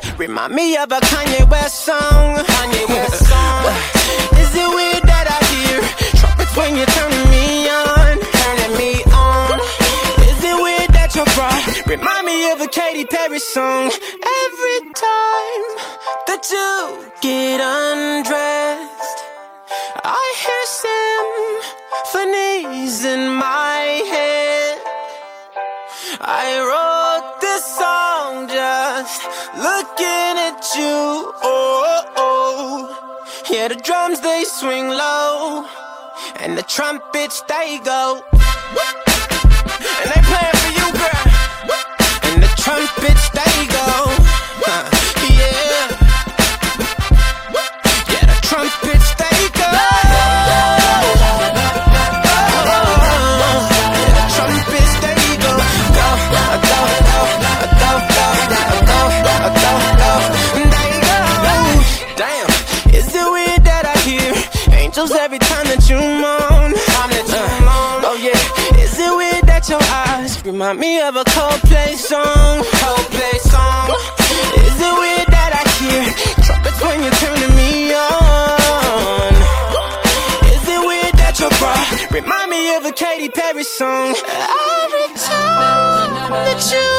That remind me of a Kanye West song? Kanye West song. Is it weird that I hear trumpets when you're turning me on? Turning me on. Is it weird that your bra remind me of a Katy Perry song? Every time that you get undressed. I hear symphonies in my head. I song looking at you. Oh, oh, oh. yeah, the drums they swing low, and the trumpets they go. Angels every time that you moan? Time that you uh, moan. Oh yeah, is it weird that your eyes remind me of a Coldplay song? Coldplay song. Is it weird that I hear trumpets when you're turning me on? Is it weird that your bra remind me of a Katy Perry song? Every time that you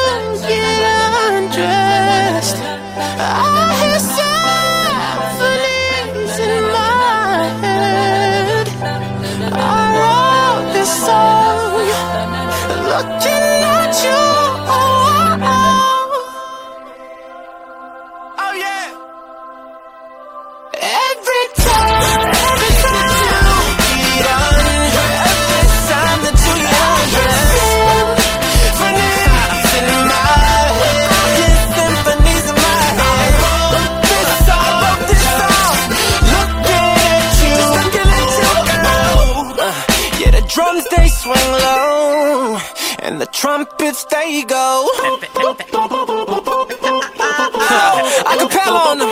drums they swing low, and the trumpets they go. I Acapella on.